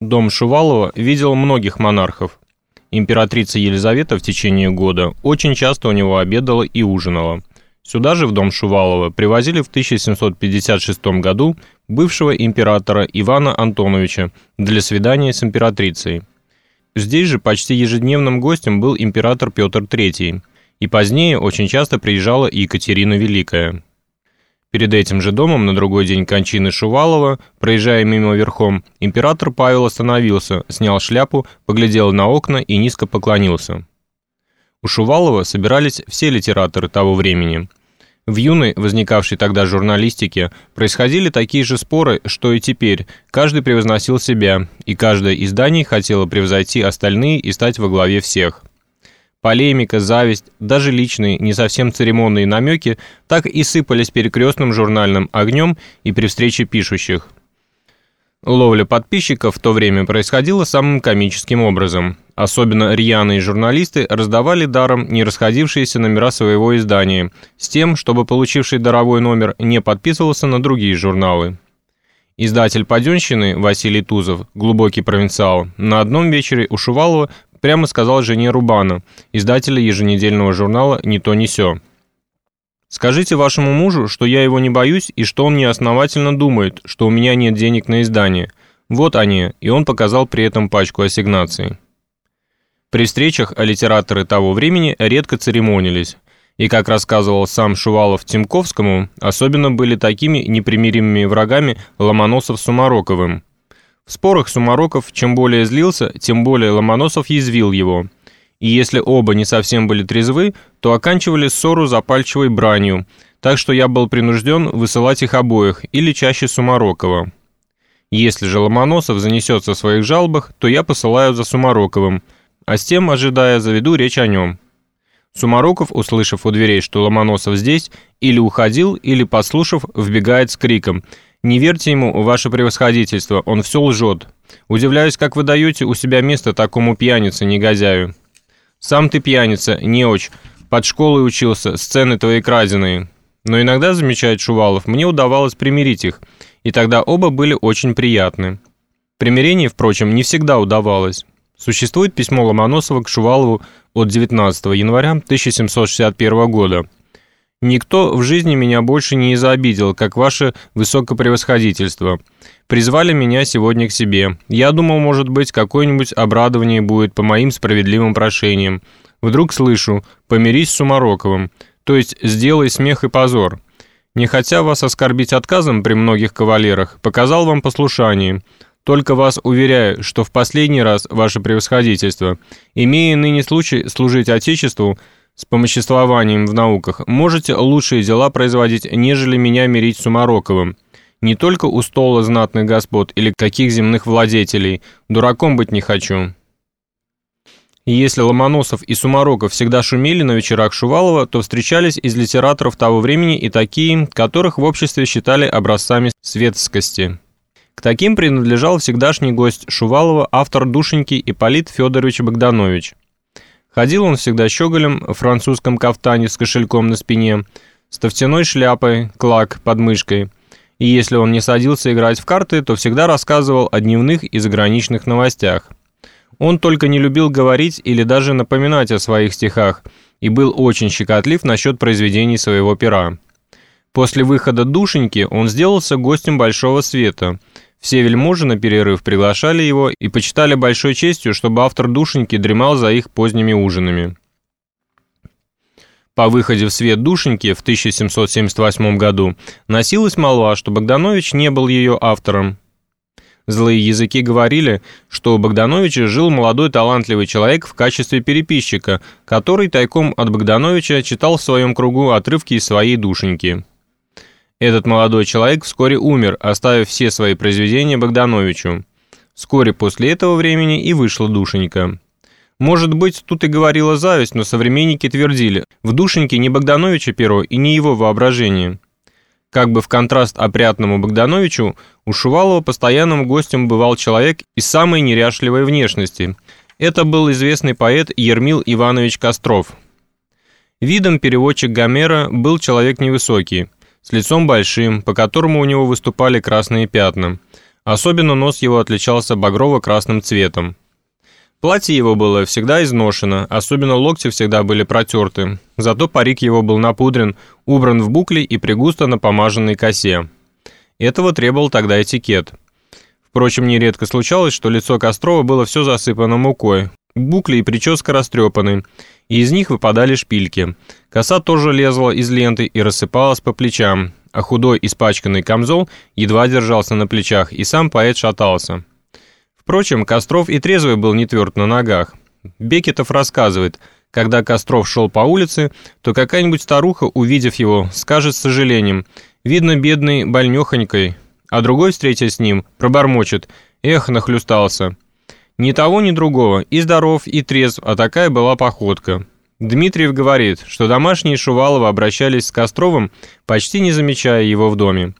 Дом Шувалова видел многих монархов. Императрица Елизавета в течение года очень часто у него обедала и ужинала. Сюда же, в дом Шувалова, привозили в 1756 году бывшего императора Ивана Антоновича для свидания с императрицей. Здесь же почти ежедневным гостем был император Петр III, и позднее очень часто приезжала Екатерина Великая. Перед этим же домом на другой день кончины Шувалова, проезжая мимо верхом, император Павел остановился, снял шляпу, поглядел на окна и низко поклонился. У Шувалова собирались все литераторы того времени. В юной, возникавшей тогда журналистике, происходили такие же споры, что и теперь. Каждый превозносил себя, и каждое издание хотело превзойти остальные и стать во главе всех. Полемика, зависть, даже личные, не совсем церемонные намеки так и сыпались перекрестным журнальным огнем и при встрече пишущих. Ловля подписчиков в то время происходила самым комическим образом. Особенно рьяные журналисты раздавали даром не расходившиеся номера своего издания, с тем, чтобы получивший даровой номер не подписывался на другие журналы. Издатель «Паденщины» Василий Тузов, глубокий провинциал, на одном вечере у Шувалова прямо сказал жене Рубана, издателя еженедельного журнала «Не то, не сё». «Скажите вашему мужу, что я его не боюсь и что он неосновательно думает, что у меня нет денег на издание. Вот они», и он показал при этом пачку ассигнаций. При встречах литераторы того времени редко церемонились, и, как рассказывал сам Шувалов Тимковскому, особенно были такими непримиримыми врагами Ломоносов с Сумароковым – в спорах Сумароков чем более злился, тем более Ломоносов язвил его. И если оба не совсем были трезвы, то оканчивали ссору запальчивой бранью, так что я был принужден высылать их обоих, или чаще Сумарокова. Если же Ломоносов занесется в своих жалобах, то я посылаю за Сумароковым, а с тем, ожидая, заведу речь о нем. Сумароков, услышав у дверей, что Ломоносов здесь, или уходил, или, послушав, вбегает с криком – не верьте ему, ваше превосходительство, он все лжет. Удивляюсь, как вы даете у себя место такому пьянице, негодяю. Сам ты пьяница, неуч, под школой учился, сцены твои краденые. Но иногда, замечает Шувалов, мне удавалось примирить их, и тогда оба были очень приятны. Примирение, впрочем, не всегда удавалось. Существует письмо Ломоносова к Шувалову от 19 января 1761 года, Никто в жизни меня больше не изобидел, как ваше высокопревосходительство. Призвали меня сегодня к себе. Я думал, может быть, какое-нибудь обрадование будет по моим справедливым прошениям. Вдруг слышу «помирись с Сумароковым», то есть «сделай смех и позор». Не хотя вас оскорбить отказом при многих кавалерах, показал вам послушание. Только вас уверяю, что в последний раз, ваше превосходительство, имея ныне случай служить Отечеству, с помоществованием в науках, можете лучшие дела производить, нежели меня мирить с Умароковым. Не только у стола знатных господ или каких земных владетелей, дураком быть не хочу. Если Ломоносов и Сумароков всегда шумели на вечерах Шувалова, то встречались из литераторов того времени и такие, которых в обществе считали образцами светскости. К таким принадлежал всегдашний гость Шувалова, автор душеньки Ипполит Федорович Богданович. Ходил он всегда щеголем в французском кафтане с кошельком на спине, с тофтяной шляпой, клак под мышкой. И если он не садился играть в карты, то всегда рассказывал о дневных и заграничных новостях. Он только не любил говорить или даже напоминать о своих стихах и был очень щекотлив насчет произведений своего пера. После выхода «Душеньки» он сделался гостем Большого Света – все вельможи на перерыв приглашали его и почитали большой честью, чтобы автор душеньки дремал за их поздними ужинами. По выходе в свет душеньки в 1778 году носилась молва, что Богданович не был ее автором. Злые языки говорили, что у Богдановича жил молодой талантливый человек в качестве переписчика, который тайком от Богдановича читал в своем кругу отрывки из своей душеньки. Этот молодой человек вскоре умер, оставив все свои произведения Богдановичу. Вскоре после этого времени и вышла Душенька. Может быть, тут и говорила зависть, но современники твердили, в Душеньке не Богдановича перо и не его воображение. Как бы в контраст опрятному Богдановичу, у Шувалова постоянным гостем бывал человек из самой неряшливой внешности. Это был известный поэт Ермил Иванович Костров. Видом переводчик Гомера был человек невысокий – с лицом большим, по которому у него выступали красные пятна, Особенно нос его отличался багрово-красным цветом. Платье его было всегда изношено, особенно локти всегда были протерты. Зато парик его был напудрен, убран в букли и пригусто напомаженной косе. Этого требовал тогда этикет. Впрочем, нередко случалось, что лицо Кострова было все засыпано мукой, букли и прическа растрепаны, и из них выпадали шпильки. Коса тоже лезла из ленты и рассыпалась по плечам, а худой испачканный камзол едва держался на плечах, и сам поэт шатался. Впрочем, Костров и трезвый был не тверд на ногах. Бекетов рассказывает, когда Костров шел по улице, то какая-нибудь старуха, увидев его, скажет с сожалением, видно бедный больнёхонькой, а другой, встретясь с ним, пробормочет, эх, нахлюстался. Ни того, ни другого, и здоров, и трезв, а такая была походка. Дмитриев говорит, что домашние Шувалова обращались с Костровым, почти не замечая его в доме.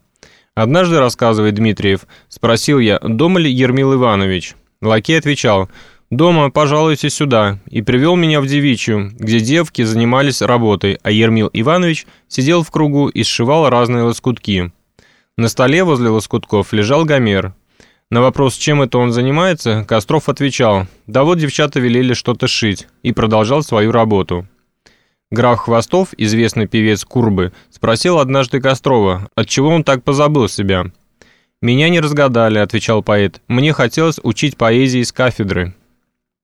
Однажды, рассказывает Дмитриев, спросил я, дома ли Ермил Иванович. Лакей отвечал, «Дома, пожалуйте сюда», и привел меня в девичью, где девки занимались работой, а Ермил Иванович сидел в кругу и сшивал разные лоскутки. На столе возле лоскутков лежал Гомер. На вопрос, чем это он занимается, Костров отвечал, «Да вот девчата велели что-то шить», и продолжал свою работу. Граф Хвостов, известный певец Курбы, спросил однажды Кострова, отчего он так позабыл себя. «Меня не разгадали», — отвечал поэт. «Мне хотелось учить поэзии с кафедры».